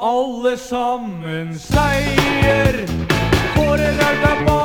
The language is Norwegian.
Alle sammen seier For Raut er